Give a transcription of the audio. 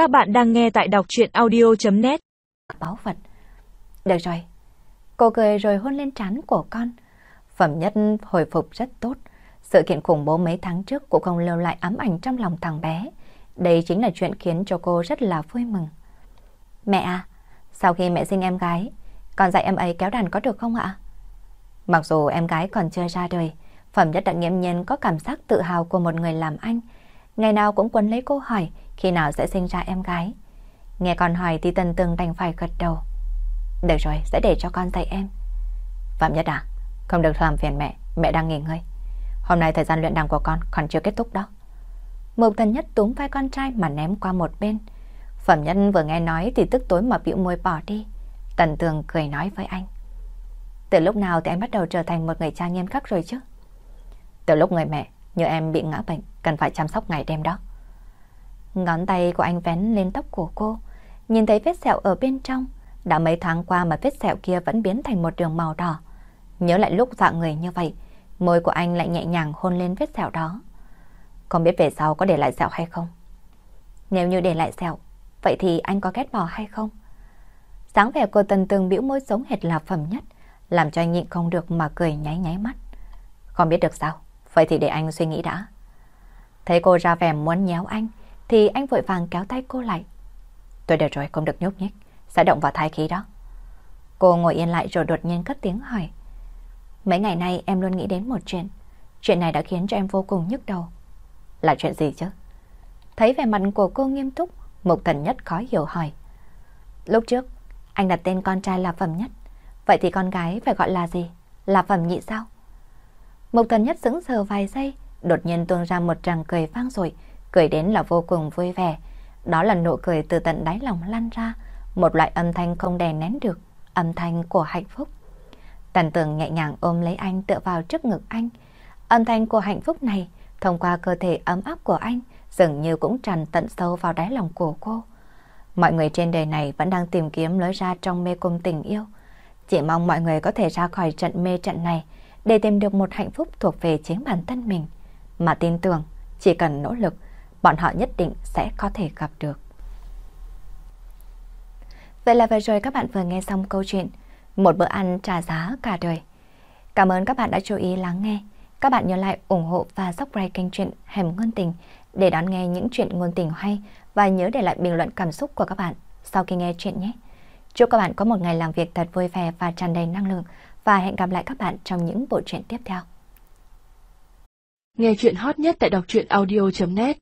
Các bạn đang nghe tại đọc chuyện audio.net Báo vật. Được rồi. Cô cười rồi hôn lên trán của con. Phẩm nhất hồi phục rất tốt. Sự kiện khủng bố mấy tháng trước cũng không lưu lại ám ảnh trong lòng thằng bé. Đây chính là chuyện khiến cho cô rất là vui mừng. Mẹ à, sau khi mẹ sinh em gái, con dạy em ấy kéo đàn có được không ạ? Mặc dù em gái còn chưa ra đời, Phẩm nhất đã nghiêm nhiên có cảm giác tự hào của một người làm anh. Ngày nào cũng quấn lấy cô hỏi khi nào sẽ sinh ra em gái. Nghe con hỏi thì Tần Tường đành phải gật đầu. Được rồi, sẽ để cho con dạy em. Phạm Nhất à, không được làm phiền mẹ, mẹ đang nghỉ ngơi. Hôm nay thời gian luyện đàn của con còn chưa kết thúc đó. Mục thần nhất túm vai con trai mà ném qua một bên. Phẩm nhân vừa nghe nói thì tức tối mà bĩu môi bỏ đi. Tần Tường cười nói với anh. Từ lúc nào thì anh bắt đầu trở thành một người cha nghiêm khắc rồi chứ? Từ lúc người mẹ như em bị ngã bệnh, cần phải chăm sóc ngày đêm đó. Ngón tay của anh vén lên tóc của cô, nhìn thấy vết sẹo ở bên trong. Đã mấy tháng qua mà vết sẹo kia vẫn biến thành một đường màu đỏ. Nhớ lại lúc dạng người như vậy, môi của anh lại nhẹ nhàng hôn lên vết sẹo đó. Không biết về sau có để lại sẹo hay không? Nếu như để lại sẹo, vậy thì anh có ghét bỏ hay không? Sáng vẻ của Tần Tường biểu môi sống hệt là phẩm nhất, làm cho anh nhịn không được mà cười nháy nháy mắt. Không biết được sao, vậy thì để anh suy nghĩ đã. Thấy cô ra vẻ muốn nhéo anh, thì anh vội vàng kéo tay cô lại. Tôi được rồi, không được nhúc nhích, sẽ động vào thai khí đó. Cô ngồi yên lại rồi đột nhiên cất tiếng hỏi. Mấy ngày nay em luôn nghĩ đến một chuyện. Chuyện này đã khiến cho em vô cùng nhức đầu. Là chuyện gì chứ? Thấy vẻ mặt của cô nghiêm túc, Mục Thần Nhất khó hiểu hỏi. Lúc trước, anh đặt tên con trai là Phẩm Nhất. Vậy thì con gái phải gọi là gì? Là Phẩm Nhị sao? Mục Thần Nhất sững sờ vài giây, đột nhiên tuôn ra một tràng cười vang rồi, cười đến là vô cùng vui vẻ. Đó là nụ cười từ tận đáy lòng lan ra, một loại âm thanh không đè nén được, âm thanh của hạnh phúc. Tần tường nhẹ nhàng ôm lấy anh tựa vào trước ngực anh. Âm thanh của hạnh phúc này, thông qua cơ thể ấm áp của anh, dường như cũng tràn tận sâu vào đáy lòng của cô. Mọi người trên đời này vẫn đang tìm kiếm lối ra trong mê cung tình yêu. Chỉ mong mọi người có thể ra khỏi trận mê trận này để tìm được một hạnh phúc thuộc về chính bản thân mình. Mà tin tưởng, chỉ cần nỗ lực, bọn họ nhất định sẽ có thể gặp được. Vậy là vừa rồi các bạn vừa nghe xong câu chuyện Một bữa ăn trả giá cả đời. Cảm ơn các bạn đã chú ý lắng nghe. Các bạn nhớ lại ủng hộ và subscribe kênh truyện Hẻm Ngôn Tình để đón nghe những chuyện ngôn tình hay và nhớ để lại bình luận cảm xúc của các bạn sau khi nghe chuyện nhé. Chúc các bạn có một ngày làm việc thật vui vẻ và tràn đầy năng lượng và hẹn gặp lại các bạn trong những bộ truyện tiếp theo. Nghe chuyện hot nhất tại đọc truyện audio.net